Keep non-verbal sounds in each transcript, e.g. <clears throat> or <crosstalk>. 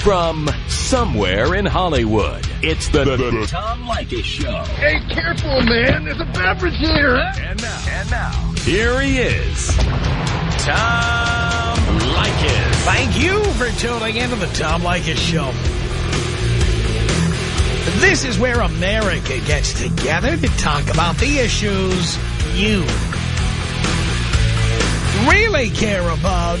from somewhere in Hollywood. It's the, the, the Tom Leykis Show. Hey, careful, man. There's a beverage here. Huh? And now, and now, here he is, Tom Leykis. Thank you for tuning in to the Tom Leykis Show. This is where America gets together to talk about the issues you really care about.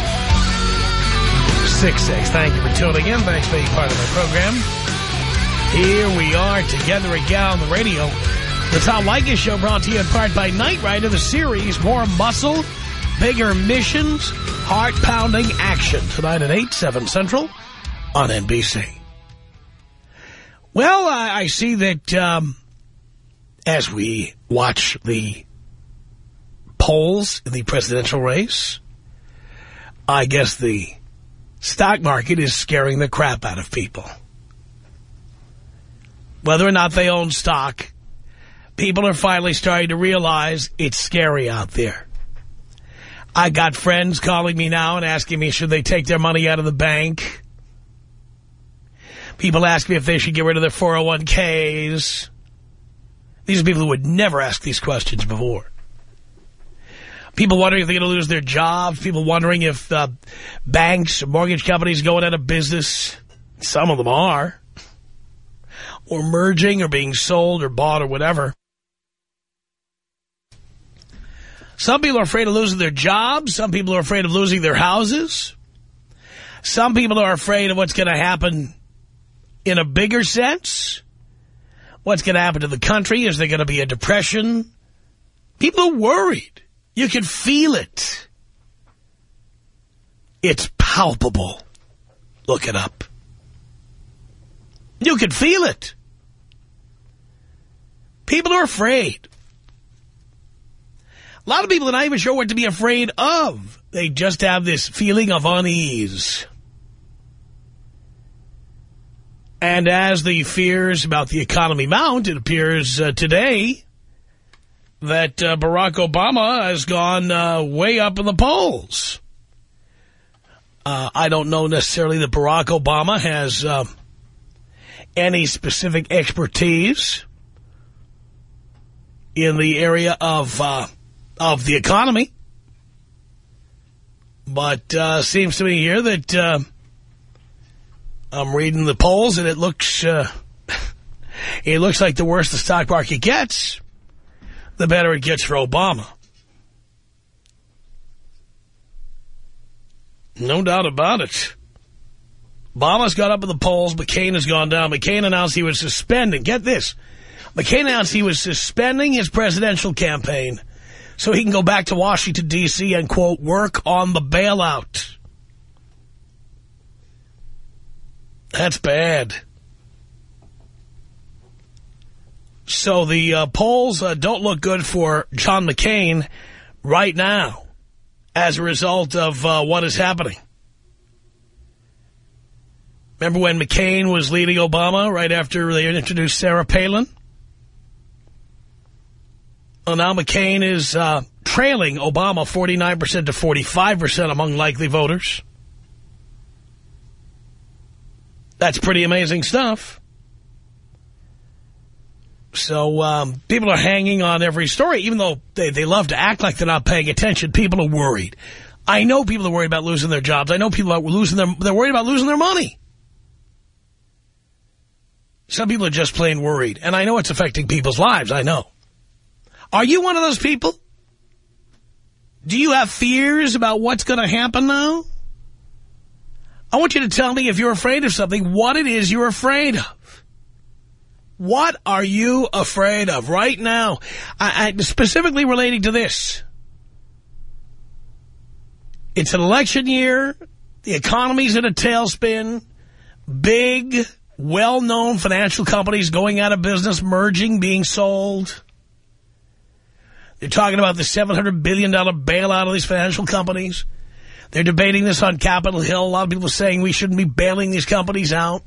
1-800-5800-866. Thank you for tuning in. Thanks for being part of our program. Here we are together again on the radio. The Tom Leykis Show brought to you in part by Knight Rider, the series More Muscle, Bigger Missions, Heart-Pounding Action. Tonight at 8, 7 Central on NBC. Well, I, I see that um, as we watch the polls in the presidential race, I guess the stock market is scaring the crap out of people. Whether or not they own stock, people are finally starting to realize it's scary out there. I got friends calling me now and asking me should they take their money out of the bank. People ask me if they should get rid of their 401ks. These are people who would never ask these questions before. People wondering if they're going to lose their jobs. People wondering if uh, banks or mortgage companies going out of business. Some of them are. Or merging or being sold or bought or whatever. Some people are afraid of losing their jobs. Some people are afraid of losing their houses. Some people are afraid of what's going to happen in a bigger sense. What's going to happen to the country? Is there going to be a depression? People are worried. You can feel it. It's palpable. Look it up. You can feel it. People are afraid. A lot of people are not even sure what to be afraid of. They just have this feeling of unease. And as the fears about the economy mount, it appears uh, today that uh, Barack Obama has gone uh, way up in the polls. Uh, I don't know necessarily that Barack Obama has uh, any specific expertise in the area of uh, of the economy, but seems to me here that I'm reading the polls, and it looks uh, <laughs> it looks like the worse the stock market gets, the better it gets for Obama. No doubt about it. Obama's got up in the polls. McCain has gone down. McCain announced he was suspending. Get this. McCain announced he was suspending his presidential campaign so he can go back to Washington, D.C. and, quote, work on the bailout. That's bad. So the uh, polls uh, don't look good for John McCain right now as a result of uh, what is happening. Remember when McCain was leading Obama right after they introduced Sarah Palin? Well, now McCain is uh, trailing Obama 49% to 45% among likely voters. That's pretty amazing stuff. So um, people are hanging on every story, even though they, they love to act like they're not paying attention. People are worried. I know people are worried about losing their jobs. I know people are losing their, they're worried about losing their money. Some people are just plain worried. And I know it's affecting people's lives. I know. Are you one of those people? Do you have fears about what's going to happen now? I want you to tell me if you're afraid of something, what it is you're afraid of. What are you afraid of right now? I, I, specifically relating to this. It's an election year. The economy's in a tailspin. Big well-known financial companies going out of business, merging, being sold. They're talking about the $700 billion bailout of these financial companies. They're debating this on Capitol Hill. A lot of people are saying we shouldn't be bailing these companies out.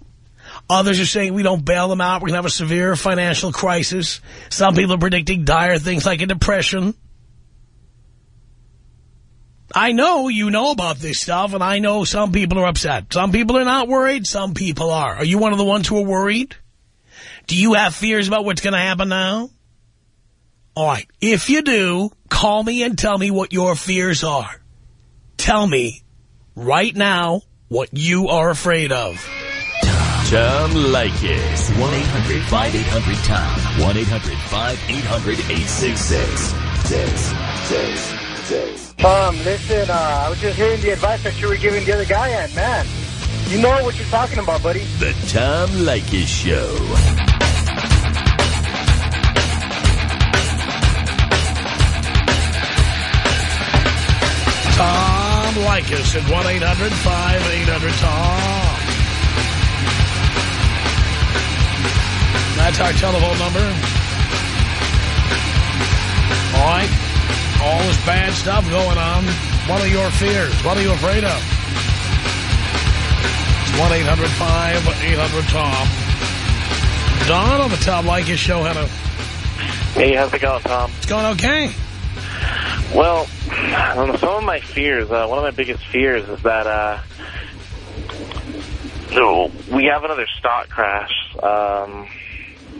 Others are saying we don't bail them out. We're going to have a severe financial crisis. Some people are predicting dire things like a depression. I know you know about this stuff, and I know some people are upset. Some people are not worried. Some people are. Are you one of the ones who are worried? Do you have fears about what's going to happen now? All right. If you do, call me and tell me what your fears are. Tell me right now what you are afraid of. Tom Leykis. 1-800-5800-TOM. 1-800-5800-866. Tom, listen, uh, I was just hearing the advice that you were giving the other guy, and man, you know what you're talking about, buddy. The Tom Leykis Show. Tom Leykis at 1-800-5800-TOM. That's our telephone number. All right. All this bad stuff going on. What are your fears? What are you afraid of? It's 1-800-5800-TOM. Don on the Tom Leykis show. Hello. Hey, how's it going, Tom? It's going okay. Well, um, some of my fears, uh, one of my biggest fears is that uh, we have another stock crash, um,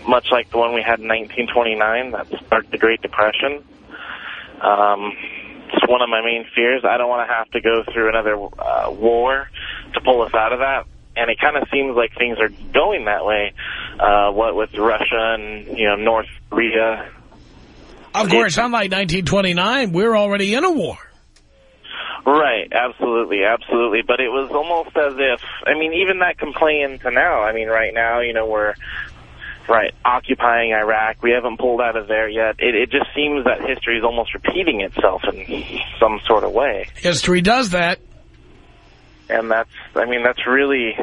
much like the one we had in 1929 that sparked the Great Depression. Um, it's one of my main fears. I don't want to have to go through another uh, war to pull us out of that. And it kind of seems like things are going that way. Uh, what with Russia and you know North Korea. Of course, unlike 1929, we're already in a war. Right, absolutely, absolutely. But it was almost as if, I mean, even that can play into now. I mean, right now, you know, we're right occupying Iraq. We haven't pulled out of there yet. It, it just seems that history is almost repeating itself in some sort of way. History does that. And that's, I mean, that's really,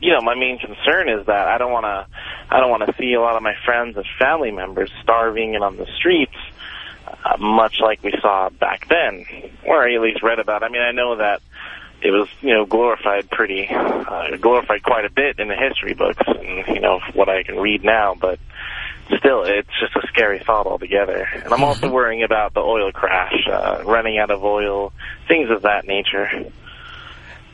you know, my main concern is that I don't want to, I don't want to see a lot of my friends and family members starving and on the streets, uh, much like we saw back then, or at least read about. I mean, I know that it was, you know, glorified pretty, uh, glorified quite a bit in the history books and, you know, what I can read now, but still, it's just a scary thought altogether. And I'm also worrying about the oil crash, uh, running out of oil, things of that nature.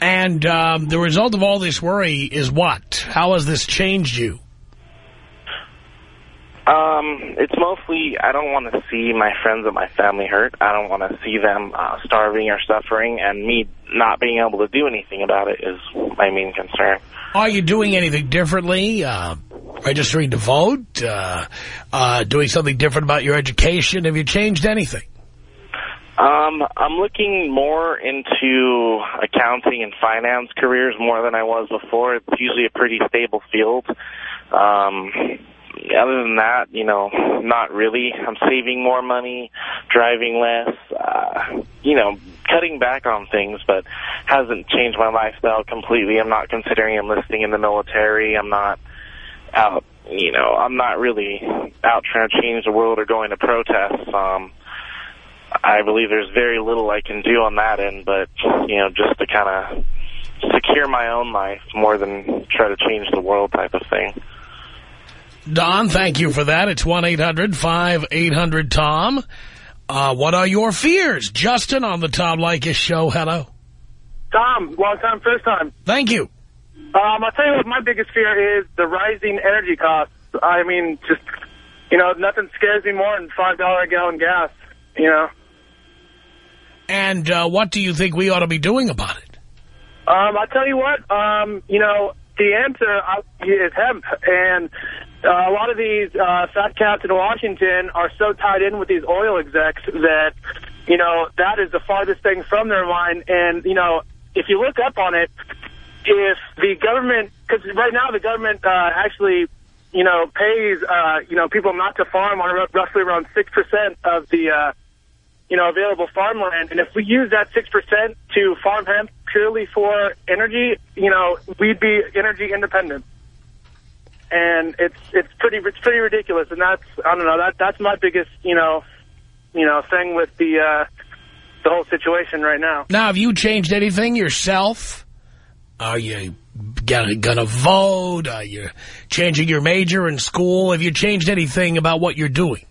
And um, the result of all this worry is what? How has this changed you? Um, it's mostly I don't want to see my friends and my family hurt. I don't want to see them uh, starving or suffering, and me not being able to do anything about it is my main concern. Are you doing anything differently? Uh, registering to vote? Uh, uh, doing something different about your education? Have you changed anything? Um, I'm looking more into accounting and finance careers more than I was before. It's usually a pretty stable field. Um, other than that, you know, not really. I'm saving more money, driving less, uh, you know, cutting back on things, but hasn't changed my lifestyle completely. I'm not considering enlisting in the military. I'm not out, you know, I'm not really out trying to change the world or going to protests. Um, I believe there's very little I can do on that end, but, you know, just to kind of secure my own life more than try to change the world type of thing. Don, thank you for that. It's 1-800-5800-TOM. Uh, what are your fears? Justin on the Tom Leykis show. Hello. Tom, long time, first time. Thank you. Um, I'll tell you what my biggest fear is the rising energy costs. I mean, just, you know, nothing scares me more than $5 a gallon gas, you know. And uh, what do you think we ought to be doing about it? Um, I'll tell you what, um, you know, the answer is hemp. And uh, a lot of these uh, fat cats in Washington are so tied in with these oil execs that, you know, that is the farthest thing from their mind. And, you know, if you look up on it, if the government, because right now the government uh, actually, you know, pays, uh, you know, people not to farm on roughly around 6% of the, uh, you know, available farmland. And if we use that 6% to farm hemp purely for energy, you know, we'd be energy independent. And it's it's pretty it's pretty ridiculous. And that's I don't know that that's my biggest you know you know thing with the uh, the whole situation right now. Now, have you changed anything yourself? Are you gonna, gonna vote? Are you changing your major in school? Have you changed anything about what you're doing?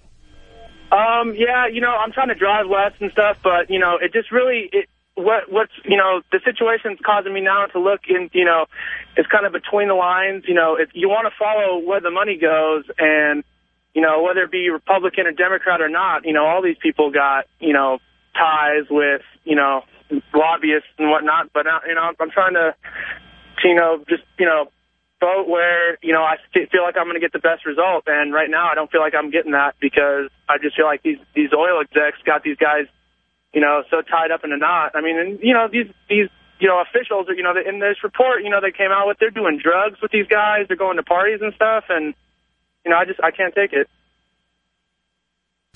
Um, yeah, you know, I'm trying to drive less and stuff, but, you know, it just really, it, what, what's, you know, the situation's causing me now to look in, you know, it's kind of between the lines, you know, if you want to follow where the money goes and, you know, whether it be Republican or Democrat or not, you know, all these people got, you know, ties with, you know, lobbyists and whatnot, but, uh, you know, I'm trying to, to, you know, just, you know, vote where, you know, I feel like I'm going to get the best result. And right now I don't feel like I'm getting that because I just feel like these, these oil execs got these guys, you know, so tied up in a knot. I mean, and, you know, these, these, you know, officials, you know, in this report, you know, they came out with, they're doing drugs with these guys. They're going to parties and stuff. And, you know, I just, I can't take it.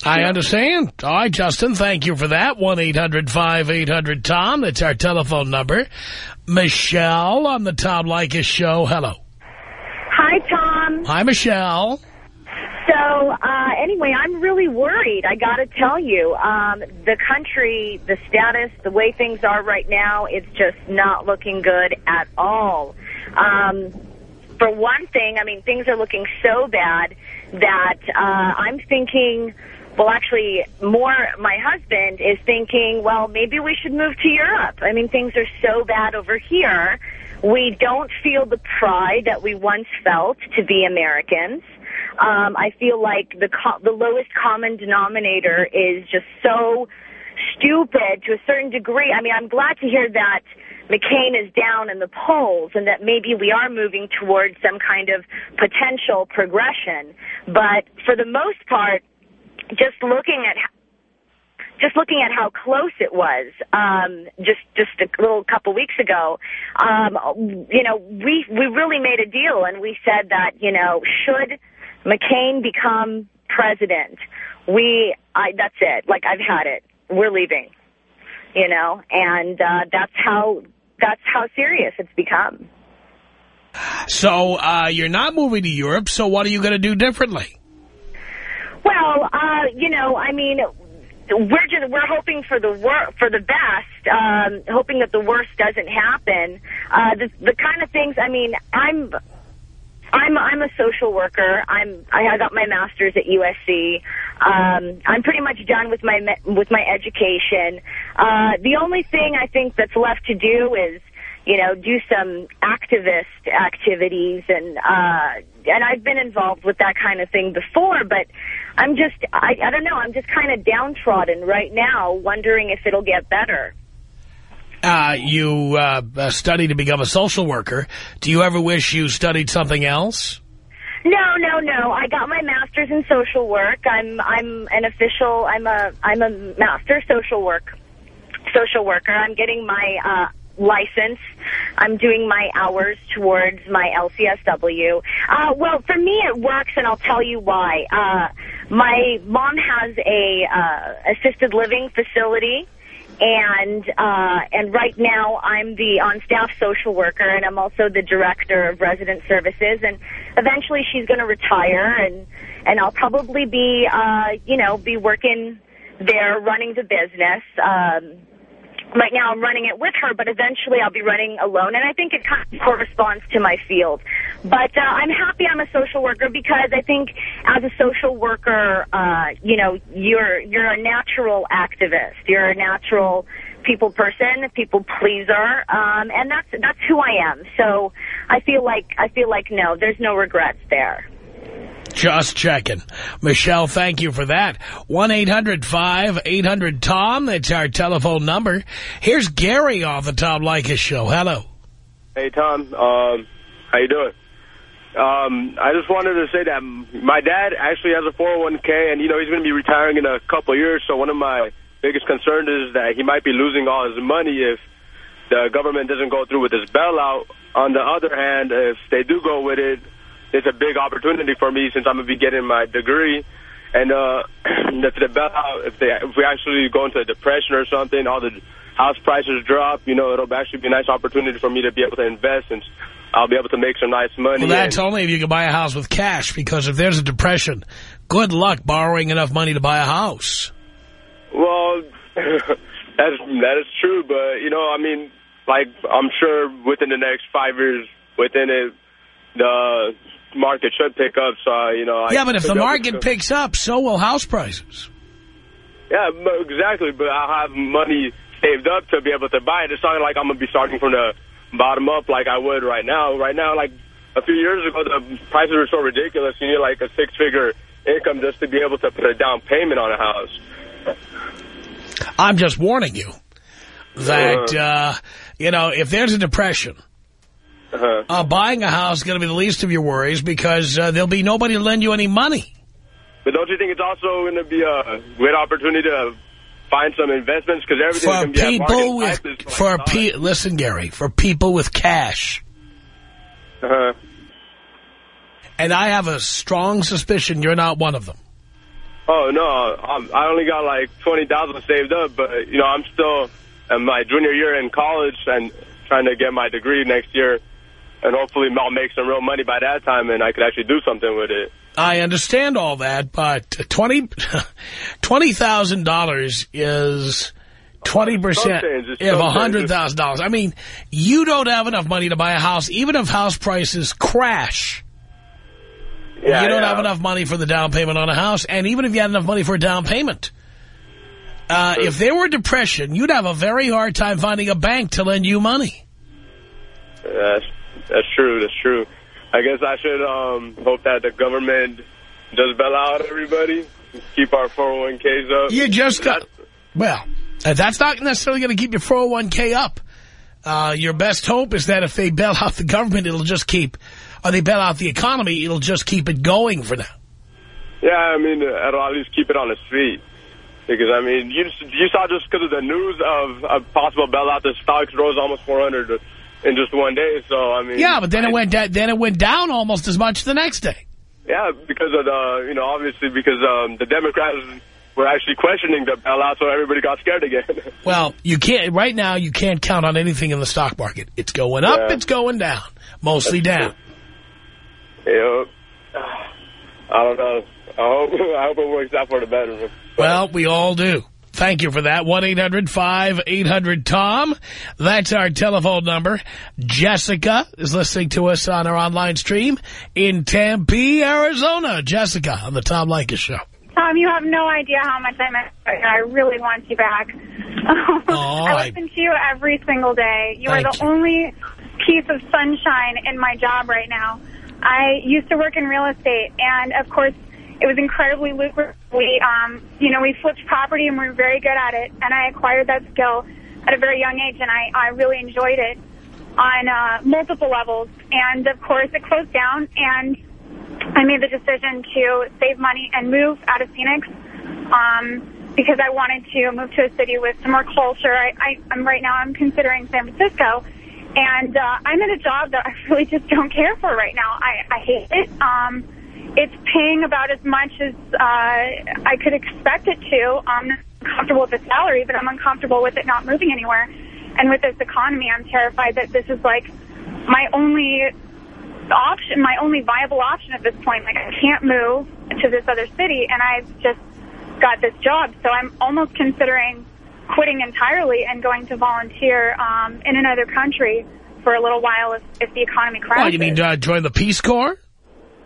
I understand. All right, Justin, thank you for that. 1-800-5800-TOM. That's our telephone number. Michelle on the Tom Leykis show. Hello. Hi, Tom. Hi, Michelle. So, uh, anyway, I'm really worried. I got to tell you, um, the country, the status, the way things are right now, it's just not looking good at all. Um, for one thing, I mean, things are looking so bad that uh, I'm thinking, well, actually, more my husband is thinking, well, maybe we should move to Europe. I mean, things are so bad over here we don't feel the pride that we once felt to be Americans. Um, I feel like the co the lowest common denominator is just so stupid to a certain degree. I mean, I'm glad to hear that McCain is down in the polls and that maybe we are moving towards some kind of potential progression. But for the most part, just looking at just looking at how close it was um, just just a little couple weeks ago, um, you know, we we really made a deal and we said that you know should McCain become president, we I that's it. Like I've had it. We're leaving, you know, and uh, that's how that's how serious it's become. So uh, you're not moving to Europe. So what are you going to do differently? Well, uh, you know, I mean, we're just we're hoping for the wor for the best, um, hoping that the worst doesn't happen. Uh, the the kind of things. I mean, I'm. I'm I'm a social worker. I'm I got my master's at USC. Um, I'm pretty much done with my with my education. Uh, the only thing I think that's left to do is you know, do some activist activities. And, uh, and I've been involved with that kind of thing before, but I'm just, I, I don't know, I'm just kind of downtrodden right now, wondering if it'll get better. Uh, you uh, uh study to become a social worker. Do you ever wish you studied something else? No, no, no. I got my master's in social work. I'm I'm an official. I'm a I'm a master social work social worker. I'm getting my uh, license. I'm doing my hours towards my LCSW. Uh, well, for me, it works, and I'll tell you why. Uh, my mom has a uh, assisted living facility, and uh, and right now I'm the on-staff social worker, and I'm also the director of resident services. And eventually, she's going to retire, and and I'll probably be, uh, you know, be working there, running the business. Um, Right now I'm running it with her, but eventually I'll be running alone, and I think it kind of corresponds to my field. But uh, I'm happy I'm a social worker because I think as a social worker, uh, you know, you're you're a natural activist. You're a natural people person, people pleaser, um, and that's that's who I am. So I feel like I feel like no, there's no regrets there. Just checking. Michelle, thank you for that. 1-800-5800-TOM. That's our telephone number. Here's Gary on the Tom Leykis show. Hello. Hey, Tom. Um, how you doing? Um, I just wanted to say that my dad actually has a 401k, and, you know, he's going to be retiring in a couple years, so one of my biggest concerns is that he might be losing all his money if the government doesn't go through with this bailout. On the other hand, if they do go with it, it's a big opportunity for me since I'm going to be getting my degree. And uh, <clears throat> the, the bailout, if, they, if we actually go into a depression or something, all the house prices drop, you know, it'll actually be a nice opportunity for me to be able to invest and I'll be able to make some nice money. Well, that's only if you can buy a house with cash, because if there's a depression, good luck borrowing enough money to buy a house. Well, <laughs> that's that is true, but you know, I mean, like I'm sure within the next five years, within it, the market should pick up. So uh, you know, I yeah, but if the up- market picks up, so will house prices. yeah, exactly. But I have money saved up to be able to buy it. It's not like I'm gonna be starting from the bottom up like I would right now. Right now, like a few years ago, the prices were so ridiculous. You need like a six-figure income just to be able to put a down payment on a house. I'm just warning you that, uh, you know, if there's a depression, Uh-huh. uh, buying a house is going to be the least of your worries because uh, there'll be nobody to lend you any money. But don't you think it's also going to be a great opportunity to find some investments because everything For to be people with, for pe listen, Gary, for people with cash. Uh-huh. And I have a strong suspicion you're not one of them. Oh no, I'm, I only got like twenty thousand saved up, but you know I'm still in my junior year in college and trying to get my degree next year, and hopefully I'll make some real money by that time, and I could actually do something with it. I understand all that, but twenty <laughs> twenty thousand dollars is twenty percent Some of a hundred thousand dollars. I mean, you don't have enough money to buy a house, even if house prices crash. Yeah, you don't yeah. have enough money for the down payment on a house, and even if you had enough money for a down payment, uh, if there were depression, you'd have a very hard time finding a bank to lend you money. That's that's true. That's true. I guess I should um, hope that the government does bail out everybody, keep our 401ks up. You just got, well, uh, that's not necessarily going to keep your 401k up. Uh, your best hope is that if they bail out the government, it'll just keep, or they bail out the economy, it'll just keep it going for now. Yeah, I mean, uh, it'll at least keep it on its feet. Because, I mean, you you saw just because of the news of a possible bailout, the stocks rose almost 400 in just one day. So, I mean... Yeah, but then it went then it went down almost as much the next day. Yeah, because of the, you know, obviously because um, the Democrats were actually questioning the bailout, so everybody got scared again. <laughs> Well, you can't, right now, you can't count on anything in the stock market. It's going up, Yeah. it's going down. Mostly down. you know, <sighs> I don't know. I hope, <laughs> I hope it works out for the better. Well, we all do. Thank you for that. 1-800-5800-TOM. That's our telephone number. Jessica is listening to us on our online stream in Tempe, Arizona. Jessica on the Tom Leykis Show. Tom, you have no idea how much I miss you. I really want you back. <laughs> I I- listen to you every single day. You are the you. only piece of sunshine in my job right now. I used to work in real estate, and of course, it was incredibly lucrative. We, um, you know, we flipped property, and we were very good at it. And I acquired that skill at a very young age, and I, I really enjoyed it on uh, multiple levels. And of course, it closed down, and I made the decision to save money and move out of Phoenix um, because I wanted to move to a city with some more culture. I, I, I'm right now I'm considering San Francisco, and uh, I'm in a job that I <laughs> really just don't care for right now. I, I hate it. Um, it's paying about as much as uh, I could expect it to. I'm not comfortable with the salary, but I'm uncomfortable with it not moving anywhere. And with this economy, I'm terrified that this is like my only option, my only viable option at this point. Like I can't move to this other city, and I've just got this job, so I'm almost considering quitting entirely and going to volunteer um, in another country for a little while if, if the economy crashes. Well, you mean uh, join the Peace Corps?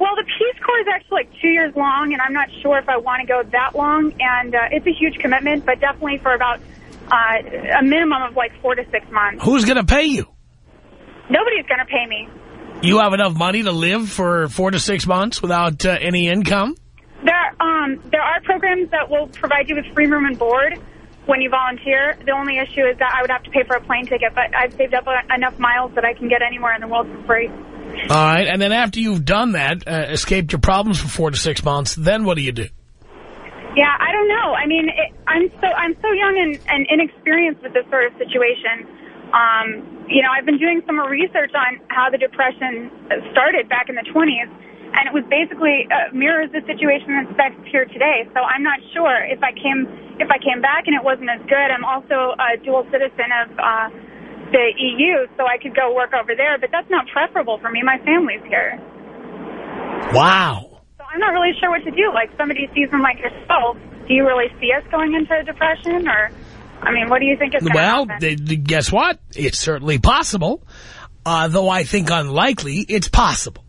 Well, the Peace Corps is actually like two years long, and I'm not sure if I want to go that long. And uh, it's a huge commitment, but definitely for about uh, a minimum of like four to six months. Who's going to pay you? Nobody's going to pay me. You have enough money to live for four to six months without uh, any income? There, um, there are programs that will provide you with free room and board when you volunteer. The only issue is that I would have to pay for a plane ticket, but I've saved up enough miles that I can get anywhere in the world for free. All right, and then after you've done that, uh, escaped your problems for four to six months, then what do you do? Yeah, I don't know. I mean, it, I'm so I'm so young and, and inexperienced with this sort of situation. Um, you know, I've been doing some research on how the depression started back in the 20s, and it was basically uh, mirrors the situation that's here today. So I'm not sure if I came if I came back and it wasn't as good. I'm also a dual citizen of uh, the EU so I could go work over there, but that's not preferable for me. My family's here. Wow. So I'm not really sure what to do. Like somebody seasoned like yourself, do you really see us going into a depression or, I mean, what do you think is going to Well, happen? th- th- guess what? It's certainly possible. Uh, though I think unlikely, it's possible.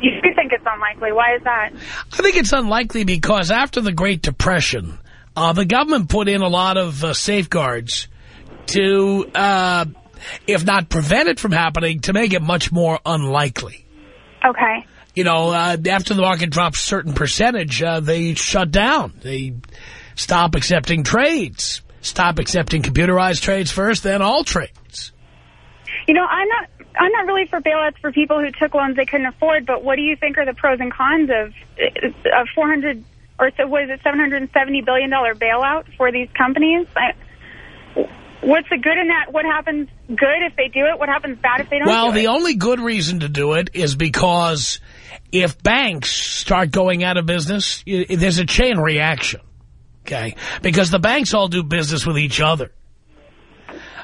You do think it's unlikely. Why is that? I think it's unlikely because after the Great Depression, uh, the government put in a lot of uh, safeguards to, uh, if not prevent it from happening, to make it much more unlikely. Okay. You know, uh, after the market drops a certain percentage, uh, they shut down. They stop accepting trades. Stop accepting computerized trades first, then all trades. You know, I'm not. I'm not really for bailouts for people who took loans they couldn't afford. But what do you think are the pros and cons of uh, a 400 or so was it 770 billion dollar bailout for these companies? I, what's the good in that? What happens good if they do it? What happens bad if they don't? Well, do the only good reason to do it is because if banks start going out of business, there's a chain reaction, okay? Because the banks all do business with each other.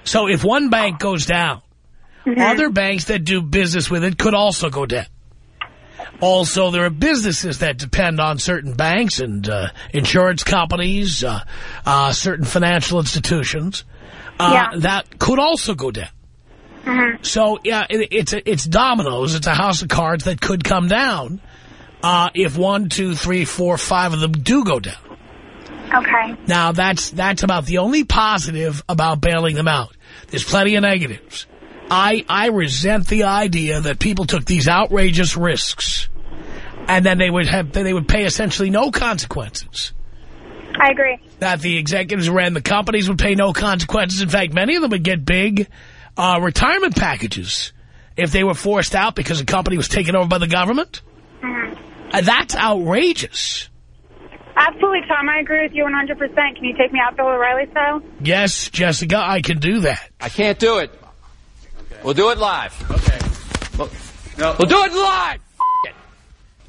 So if one bank goes down, other banks that do business with it could also go down. Also, there are businesses that depend on certain banks and uh, insurance companies, uh, uh, certain financial institutions, uh, Yeah. that could also go down. So, yeah, it, it's a, it's dominoes. It's a house of cards that could come down uh, if one, two, three, four, five of them do go down. Okay. Now, that's that's about the only positive about bailing them out. There's plenty of negatives. I I resent the idea that people took these outrageous risks, and then they would have they would pay essentially no consequences. I agree. That the executives who ran the companies would pay no consequences. In fact, many of them would get big uh, retirement packages if they were forced out because a company was taken over by the government. Uh, that's outrageous. Absolutely, Tom. I agree with you 100%. Can you take me out Bill O'Reilly style? Yes, Jessica, I can do that. I can't do it. We'll do it live. Okay. We'll, we'll do it live. F- it.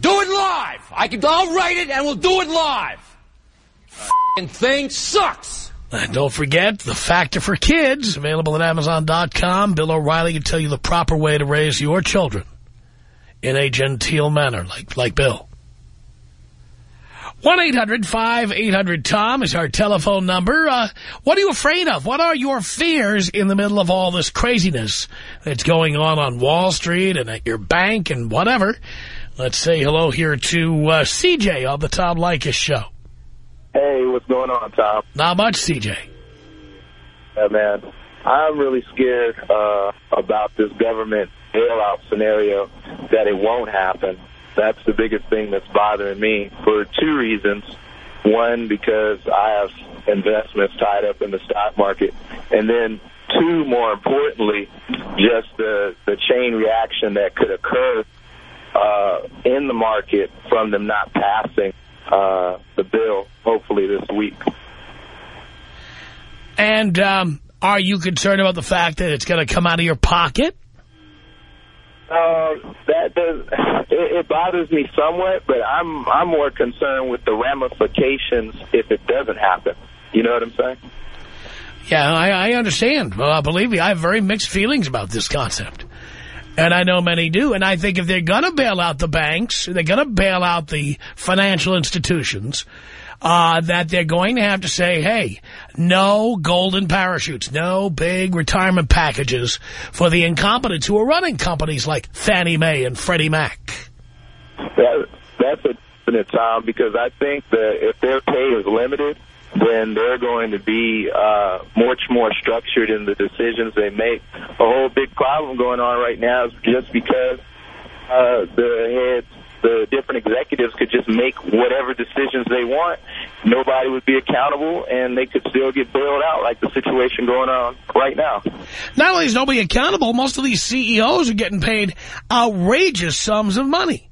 Do it live. I can. I'll write it and we'll do it live. F***ing thing sucks. And don't forget, The Factor for Kids, available at Amazon.com. Bill O'Reilly can tell you the proper way to raise your children in a genteel manner, like, like Bill. 1-800-5800-TOM is our telephone number. Uh, what are you afraid of? What are your fears in the middle of all this craziness that's going on on Wall Street and at your bank and whatever? Let's say hello here to uh, CJ on the Tom Leykis Show. Hey, what's going on, Tom? Not much, CJ. Yeah, man. I'm really scared uh, about this government bailout scenario, that it won't happen. That's the biggest thing that's bothering me for two reasons. One, because I have investments tied up in the stock market. And then two, more importantly, just the, the chain reaction that could occur uh, in the market from them not passing uh, the bill, hopefully this week. And um, are you concerned about the fact that it's going to come out of your pocket? Uh, that does it, it bothers me somewhat, but I'm I'm more concerned with the ramifications if it doesn't happen. You know what I'm saying? Yeah, I, I understand. Well, believe me, I have very mixed feelings about this concept. And I know many do. And I think if they're going to bail out the banks, they're going to bail out the financial institutions, uh, that they're going to have to say, hey, no golden parachutes, no big retirement packages for the incompetents who are running companies like Fannie Mae and Freddie Mac. That, that's a definite time because I think that if their pay is limited, then they're going to be uh, much more structured in the decisions they make. A whole big problem going on right now is just because uh, the heads, the different executives could just make whatever decisions they want. Nobody would be accountable, and they could still get bailed out like the situation going on right now. Not only is nobody accountable, most of these CEOs are getting paid outrageous sums of money.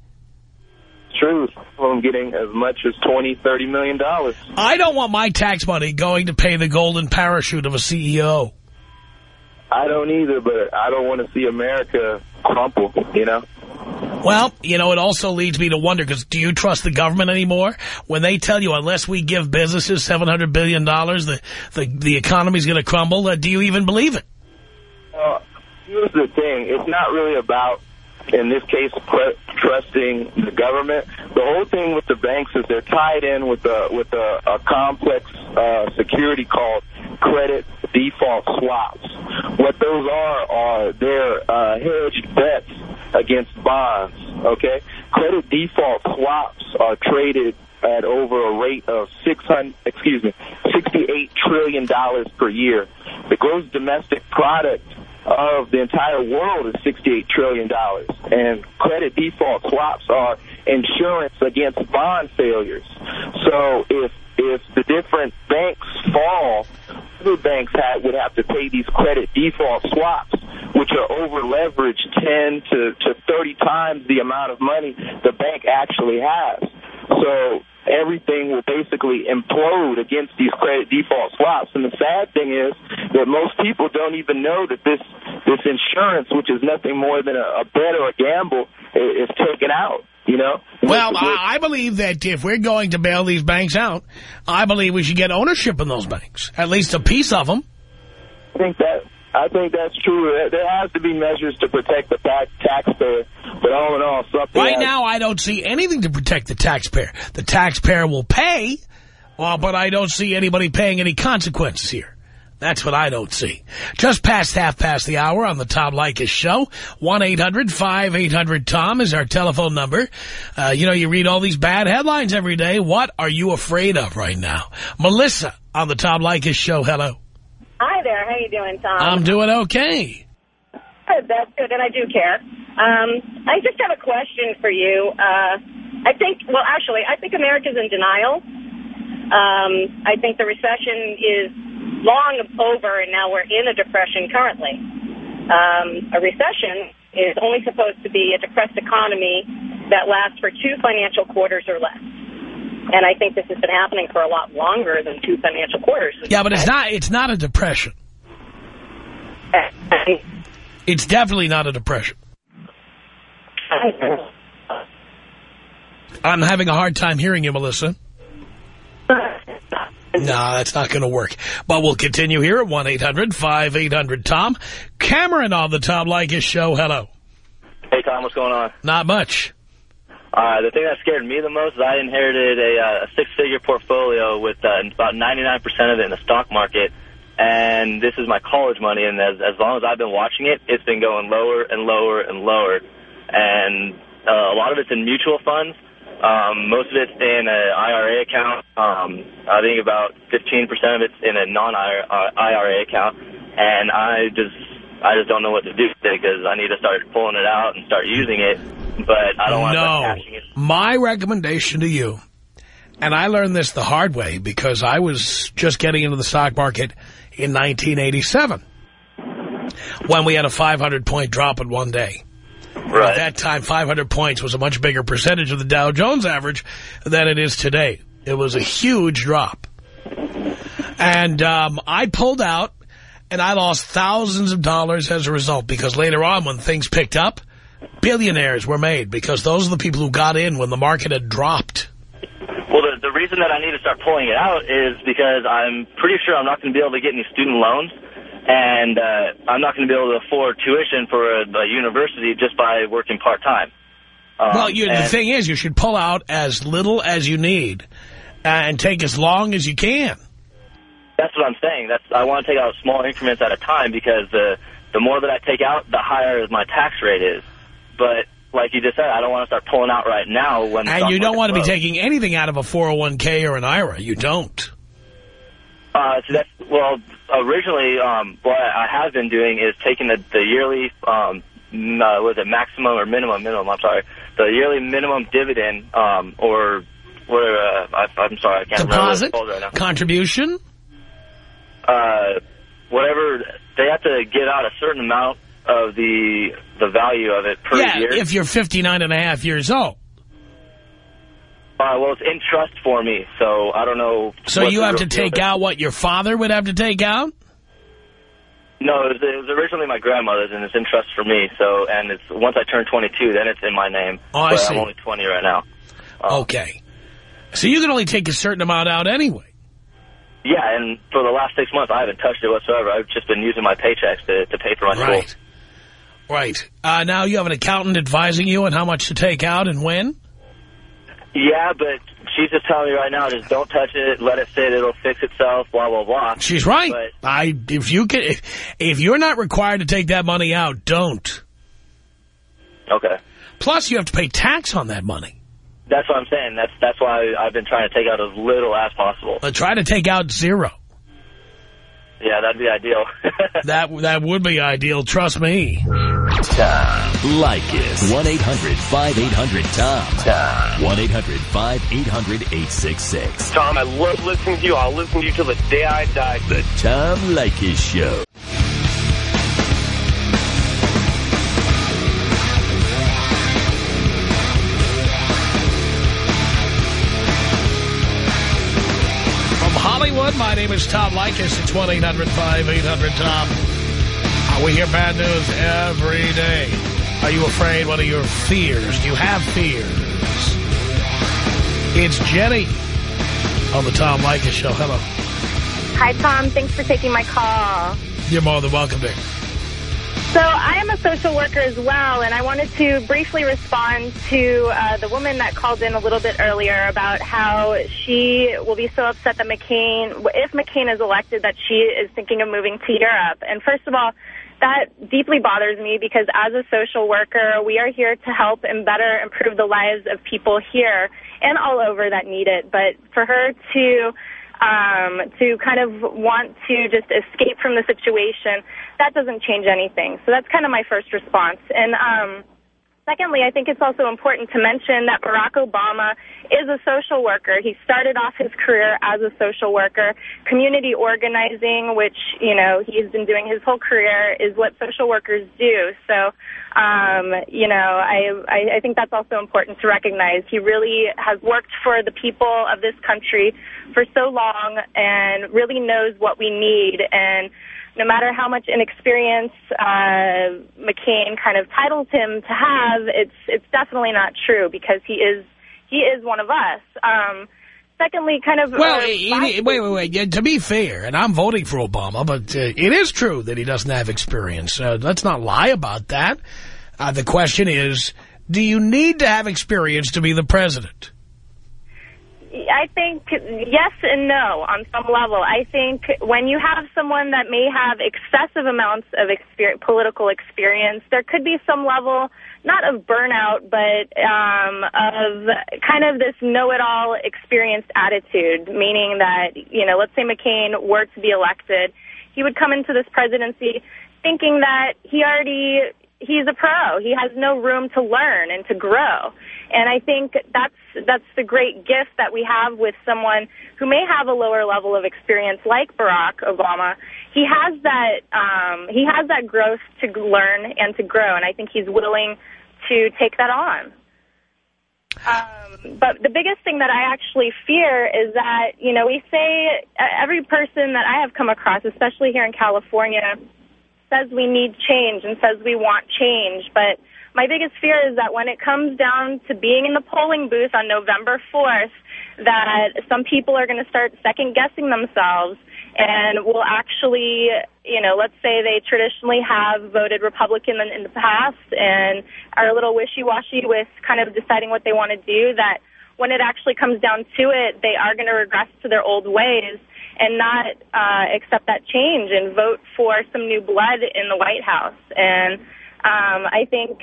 True, some of them getting as much as twenty, thirty million dollars. I don't want my tax money going to pay the golden parachute of a CEO. I don't either, but I don't want to see America crumple, you know? Well, you know, it also leads me to wonder, because do you trust the government anymore? When they tell you, unless we give businesses $700 billion, the, the, the economy's going to crumble, uh, do you even believe it? Well, here's the thing. It's not really about, in this case, trusting the government. The whole thing with the banks is they're tied in with a, with a, a complex uh, security called credit default swaps. What those are are they're uh, hedged bets against bonds. Okay, credit default swaps are traded at over a rate of 600, excuse me, 68 trillion dollars per year. The gross domestic product of the entire world is $68 trillion. And credit default swaps are insurance against bond failures. So if if the different banks fall, other banks have, would have to pay these credit default swaps, which are over leveraged 10 to, to 30 times the amount of money the bank actually has. So everything will basically implode against these credit default swaps. And the sad thing is that most people don't even know that this this insurance, which is nothing more than a, a bet or a gamble, is, is taken out. You know? Well, I, I believe that if we're going to bail these banks out, I believe we should get ownership in those banks, at least a piece of them. I think that I think that's true. There has to be measures to protect the tax taxpayer, but all in all, something. Right now, I don't see anything to protect the taxpayer. The taxpayer will pay, well, but I don't see anybody paying any consequences here. That's what I don't see. Just past half past the hour on the Tom Leykis show. 1-800-5800-TOM is our telephone number. Uh, you know, you read all these bad headlines every day. What are you afraid of right now? Melissa on the Tom Leykis show. Hello. Hi there. How you doing, Tom? I'm doing okay. Good. That's good, and I do care. Um, I just have a question for you. Uh, I think, well, actually, I think America's in denial. Um, I think the recession is long over, and now we're in a depression currently. Um, a recession is only supposed to be a depressed economy that lasts for two financial quarters or less. And I think this has been happening for a lot longer than two financial quarters. Yeah, but it's not it's not a depression. It's definitely not a depression. I'm having a hard time hearing you, Melissa. No, that's not going to work. But we'll continue here at 1-800-5800-TOM. Cameron on the Tom Leykis show. Hello. Hey, Tom. What's going on? Not much. Uh, the thing that scared me the most is I inherited a, uh, a six-figure portfolio with uh, about 99% of it in the stock market, and this is my college money, and as, as long as I've been watching it, it's been going lower and lower and lower, and uh, a lot of it's in mutual funds. Um, most of it's in an IRA account. Um, I think about 15% of it's in a non-IRA account, and I just I just don't know what to do because I need to start pulling it out and start using it but I don't want no. to it. My recommendation to you, and I learned this the hard way because I was just getting into the stock market in 1987 when we had a 500-point drop in one day. Right. At that time, 500 points was a much bigger percentage of the Dow Jones average than it is today. It was a huge drop. And um, I pulled out, and I lost thousands of dollars as a result because later on when things picked up, billionaires were made because those are the people who got in when the market had dropped. Well, the, the reason that I need to start pulling it out is because I'm pretty sure I'm not going to be able to get any student loans, and uh, I'm not going to be able to afford tuition for a, a university just by working part-time. Um, well, you, the thing is, you should pull out as little as you need and take as long as you can. That's what I'm saying. That's I want to take out small increments at a time because the the more that I take out, the higher my tax rate is. But like you just said, I don't want to start pulling out right now. when. And you don't want to be taking anything out of a 401k or an IRA. You don't. Uh, so that's, well, originally, um, what I have been doing is taking the, the yearly, um, uh, was it maximum or minimum, minimum, I'm sorry, the yearly minimum dividend, um, or, what, uh, I, I'm sorry, I can't Deposit? remember right. Contribution? Uh, whatever, they have to get out a certain amount of the the value of it per yeah, year. if you're 59 and a half years old. Uh, well, it's in trust for me, so I don't know. So you have to take out what your father would have to take out? No, it was, it was, originally my grandmother's, and it's in trust for me. So, and it's once I turn 22, then it's in my name. Oh, I but see. I'm only 20 right now. Um, okay. So you can only take a certain amount out anyway. Yeah, and for the last six months, I haven't touched it whatsoever. I've just been using my paychecks to, to pay for my Right. school. Right. Uh, now you have an accountant advising you on how much to take out and when? Yeah, but she's just telling me right now, just don't touch it, let it sit, it'll fix itself, blah, blah, blah. She's right. But, I if you can if, if you're not required to take that money out, don't. okay. Plus, you have to pay tax on that money. That's what I'm saying. That's that's why I've been trying to take out as little as possible. But try to take out zero. Yeah, that'd be ideal. <laughs> that that would be ideal. Trust me. Tom Leykis. 1-800-5800-TOM. Tom. 1-800-5800-866. Tom, I love listening to you. I'll listen to you till the day I die. The Tom Leykis Show. Hollywood, my name is Tom Leykis. It's 1-800-5800-TOM. Uh, we hear bad news every day. Are you afraid? What are your fears? Do you have fears? It's Jenny on the Tom Leykis Show. Hello. Hi, Tom. Thanks for taking my call. You're more than welcome, dear. So I am a social worker as well, and I wanted to briefly respond to uh, the woman that called in a little bit earlier about how she will be so upset that McCain, if McCain is elected, that she is thinking of moving to Europe. And first of all, that deeply bothers me because as a social worker, we are here to help and better improve the lives of people here and all over that need it. But for her to um, to kind of want to just escape from the situation, that doesn't change anything. So that's kind of my first response. And um, secondly, I think it's also important to mention that Barack Obama is a social worker. He started off his career as a social worker. Community organizing, which, you know, he's been doing his whole career, is what social workers do. So, um, you know, I, I, I think that's also important to recognize. He really has worked for the people of this country for so long and really knows what we need. And no matter how much inexperience uh, McCain kind of titles him to have, it's it's definitely not true because he is he is one of us. Um, secondly, kind of Well, uh, it- it- wait, wait, wait. Yeah, To be fair, and I'm voting for Obama, but uh, it is true that he doesn't have experience. Uh, let's not lie about that. Uh, the question is, do you need to have experience to be the president? I think yes and no on some level. I think when you have someone that may have excessive amounts of experience, political experience, there could be some level, not of burnout, but um, of kind of this know-it-all experienced attitude, meaning that, you know, let's say McCain were to be elected, he would come into this presidency thinking that he already he's a pro. He has no room to learn and to grow. And I think that's that's the great gift that we have with someone who may have a lower level of experience like Barack Obama. He has that um, he has that growth to learn and to grow, and I think he's willing to take that on. Um, but the biggest thing that I actually fear is that, you know, we say every person that I have come across, especially here in California, says we need change and says we want change. But my biggest fear is that when it comes down to being in the polling booth on November 4th, that some people are going to start second guessing themselves and will actually, you know, let's say they traditionally have voted Republican in, in the past and are a little wishy-washy with kind of deciding what they want to do, that when it actually comes down to it, they are going to regress to their old ways and not uh, accept that change and vote for some new blood in the White House. And um, I think,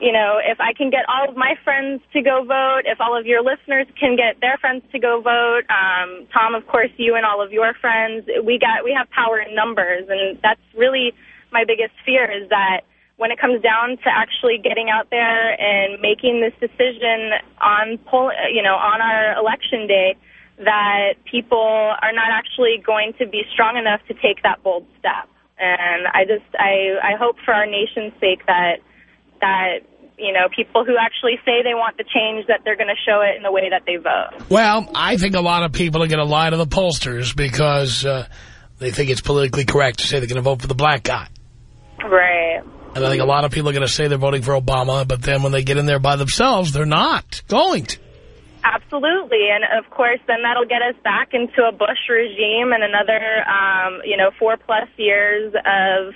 you know, if I can get all of my friends to go vote, if all of your listeners can get their friends to go vote, um, Tom, of course, you and all of your friends, we got we have power in numbers, and that's really my biggest fear is that when it comes down to actually getting out there and making this decision on poll, you know, on our election day that people are not actually going to be strong enough to take that bold step. And I just, I, I hope for our nation's sake that, that, you know, people who actually say they want the change, that they're going to show it in the way that they vote. Well, I think a lot of people are going to lie to the pollsters because uh, they think it's politically correct to say they're going to vote for the black guy. Right. And I think a lot of people are going to say they're voting for Obama, but then when they get in there by themselves, they're not going to. Absolutely. Absolutely. And, of course, then that'll get us back into a Bush regime and another, um, you know, four-plus years of,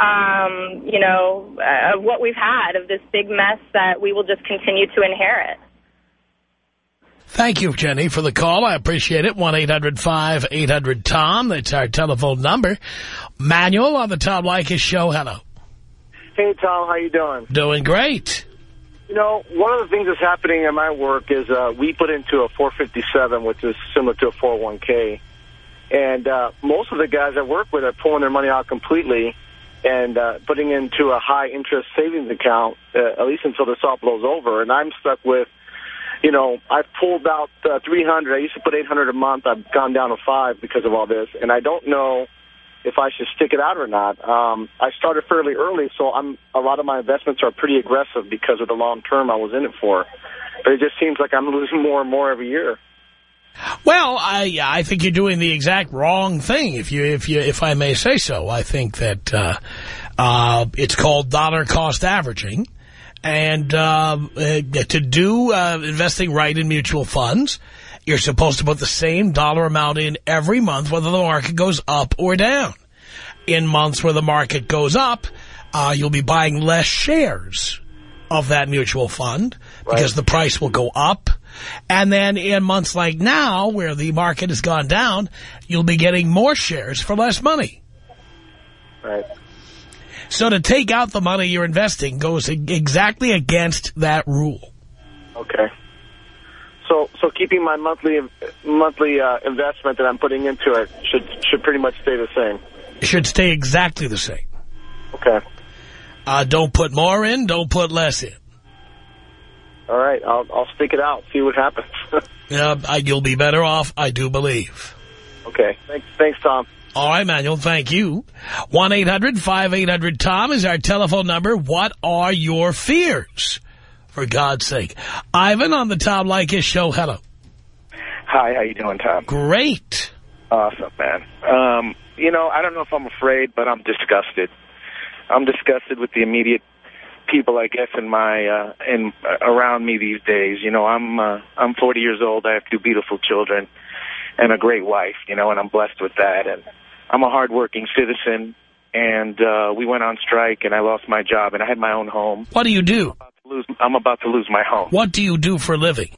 um, you know, uh, of what we've had, of this big mess that we will just continue to inherit. Thank you, Jenny, for the call. I appreciate it. 1-800-5800-TOM. That's our telephone number. Manuel on the Tom Leykis show. Hello. Hey, Tom. How you doing? Doing great. You know, one of the things that's happening in my work is uh, we put into a 457, which is similar to a 401k. And uh, most of the guys I work with are pulling their money out completely and uh, putting into a high-interest savings account, uh, at least until this all blows over. And I'm stuck with you know, I've pulled out uh, 300. I used to put 800 a month. I've gone down to five because of all this, and I don't know if I should stick it out or not. Um, I started fairly early, so I'm a lot of my investments are pretty aggressive because of the long term I was in it for. But it just seems like I'm <laughs> losing more and more every year. Well, I I think you're doing the exact wrong thing. If you if you if I may say so, I think that uh, uh, it's called dollar cost averaging. And uh, uh, to do uh, investing right in mutual funds, you're supposed to put the same dollar amount in every month, whether the market goes up or down. In months where the market goes up, uh, you'll be buying less shares of that mutual fund because the price will go up. And then in months like now, where the market has gone down, you'll be getting more shares for less money. Right. So to take out the money you're investing goes exactly against that rule. Okay. So so keeping my monthly monthly uh, investment that I'm putting into it should should pretty much stay the same. It should stay exactly the same. Okay. Uh, don't put more in, don't put less in. All right, I'll I'll stick it out, see what happens. <laughs> uh, you'll be better off, I do believe. Okay. Thanks, thanks, Tom. All right, Manuel, thank you. 1-800-5800-TOM is our telephone number. What are your fears? For God's sake. Ivan on the Tom Leykis show. Hello. Hi, how you doing, Tom? Great. Awesome, man. Um, you know, I don't know if I'm afraid, but I'm disgusted. I'm disgusted with the immediate people, I guess, in my uh, in uh, around me these days. You know, I'm uh, I'm 40 years old. I have two beautiful children and a great wife. You know, and I'm blessed with that. And I'm a hardworking citizen, and uh, we went on strike, and I lost my job, and I had my own home. What do you do? To lose, I'm about to lose my home. What do you do for a living?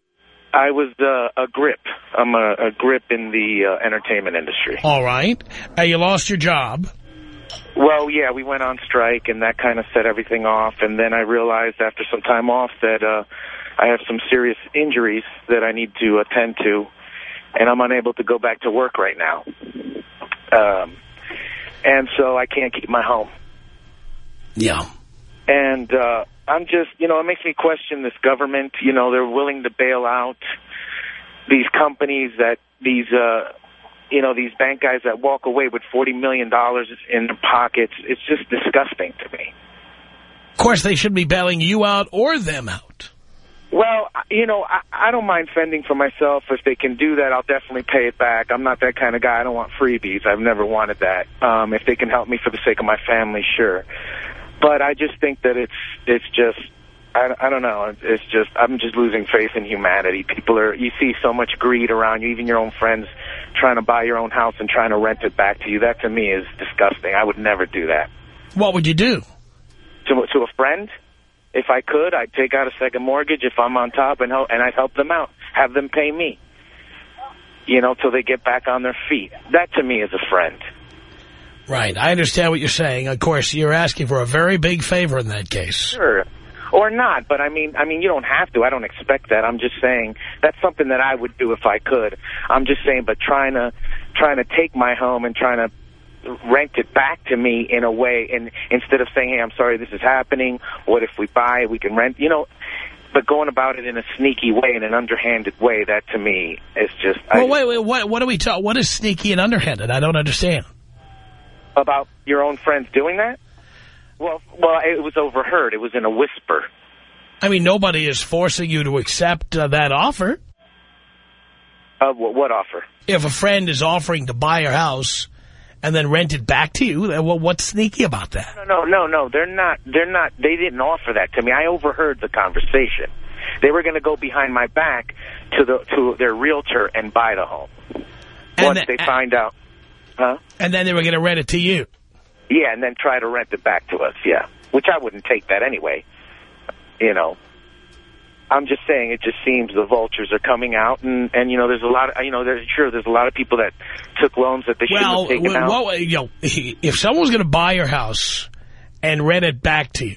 I was uh, a grip. I'm a, a grip in the uh, entertainment industry. All right. Uh, you lost your job. Well, yeah, we went on strike, and that kind of set everything off. And then I realized after some time off that uh, I have some serious injuries that I need to attend to, and I'm unable to go back to work right now. Um, and so I can't keep my home. Yeah. And uh, I'm just, you know, it makes me question this government. You know, they're willing to bail out these companies that these, uh, you know, these bank guys that walk away with $40 million in their pockets. It's just disgusting to me. Of course, they should be bailing you out or them out. Well, you know, I, I don't mind fending for myself. If they can do that, I'll definitely pay it back. I'm not that kind of guy. I don't want freebies. I've never wanted that. Um, if they can help me for the sake of my family, sure. But I just think that it's it's just I, I don't know. It's just I'm just losing faith in humanity. People are you see so much greed around you, even your own friends trying to buy your own house and trying to rent it back to you. That to me is disgusting. I would never do that. What would you do? To to a friend? If I could, I'd take out a second mortgage if I'm on top and help, and I'd help them out. Have them pay me. You know, till they get back on their feet. That to me is a friend. Right. I understand what you're saying. Of course, you're asking for a very big favor in that case. Sure. Or not, but I mean, I mean, you don't have to. I don't expect that. I'm just saying that's something that I would do if I could. I'm just saying, but trying to, trying to take my home and trying to rent it back to me in a way, and instead of saying, hey, I'm sorry this is happening, what if we buy it, we can rent, you know, but going about it in a sneaky way, in an underhanded way, that to me is just... Well, I, wait, wait, what, what are we talking, what is sneaky and underhanded? I don't understand. About your own friends doing that? Well, well, it was overheard. It was in a whisper. I mean, nobody is forcing you to accept uh, that offer. Uh, what, what offer? If a friend is offering to buy your house and then rent it back to you, then, well, what's sneaky about that? No, no, no, no. They're not. They're not. They didn't offer that to me. I overheard the conversation. They were going to go behind my back to the to their realtor and buy the home. Once the- they find out, huh? And then they were going to rent it to you. Yeah, and then try to rent it back to us. Yeah, which I wouldn't take that anyway. You know. I'm just saying, it just seems the vultures are coming out, and and you know, there's a lot of you know, there's sure there's a lot of people that took loans that they shouldn't have taken w- out. well, you know, if someone's going to buy your house and rent it back to you,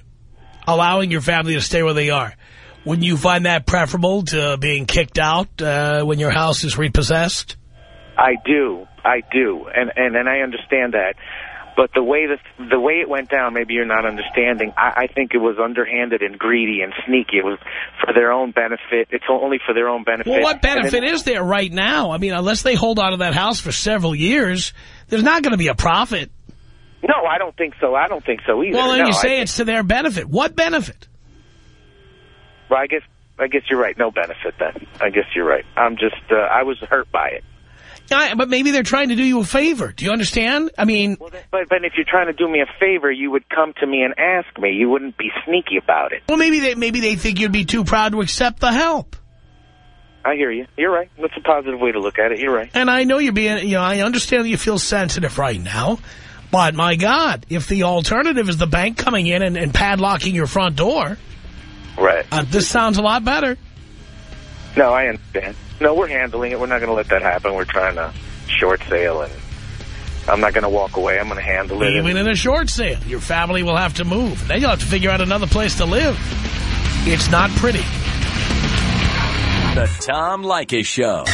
allowing your family to stay where they are, wouldn't you find that preferable to being kicked out uh, when your house is repossessed? I do, I do, and and and I understand that. But the way that the way it went down, maybe you're not understanding. I, I think it was underhanded and greedy and sneaky. It was for their own benefit. It's only for their own benefit. Well, what benefit then- is there right now? I mean, unless they hold on to that house for several years, there's not going to be a profit. No, I don't think so. I don't think so either. Well, then no, you say it's to their benefit. What benefit? Well, I guess I guess you're right. No benefit then. I guess you're right. I'm just uh, I was hurt by it. But maybe they're trying to do you a favor. Do you understand? I mean, But but if you're trying to do me a favor, you would come to me and ask me. You wouldn't be sneaky about it. well, maybe they maybe they think you'd be too proud to accept the help. I hear you. You're right. That's a positive way to look at it. You're right. And I know you're being, you know, I understand that you feel sensitive right now. But, my God, if the alternative is the bank coming in and, and padlocking your front door, Right. uh, this sounds a lot better. No, I understand. No, we're handling it. We're not going to let that happen. We're trying to short sale, and I'm not going to walk away. I'm going to handle it. Even in a short sale, your family will have to move. Then you'll have to figure out another place to live. It's not pretty. The Tom Leykis Show.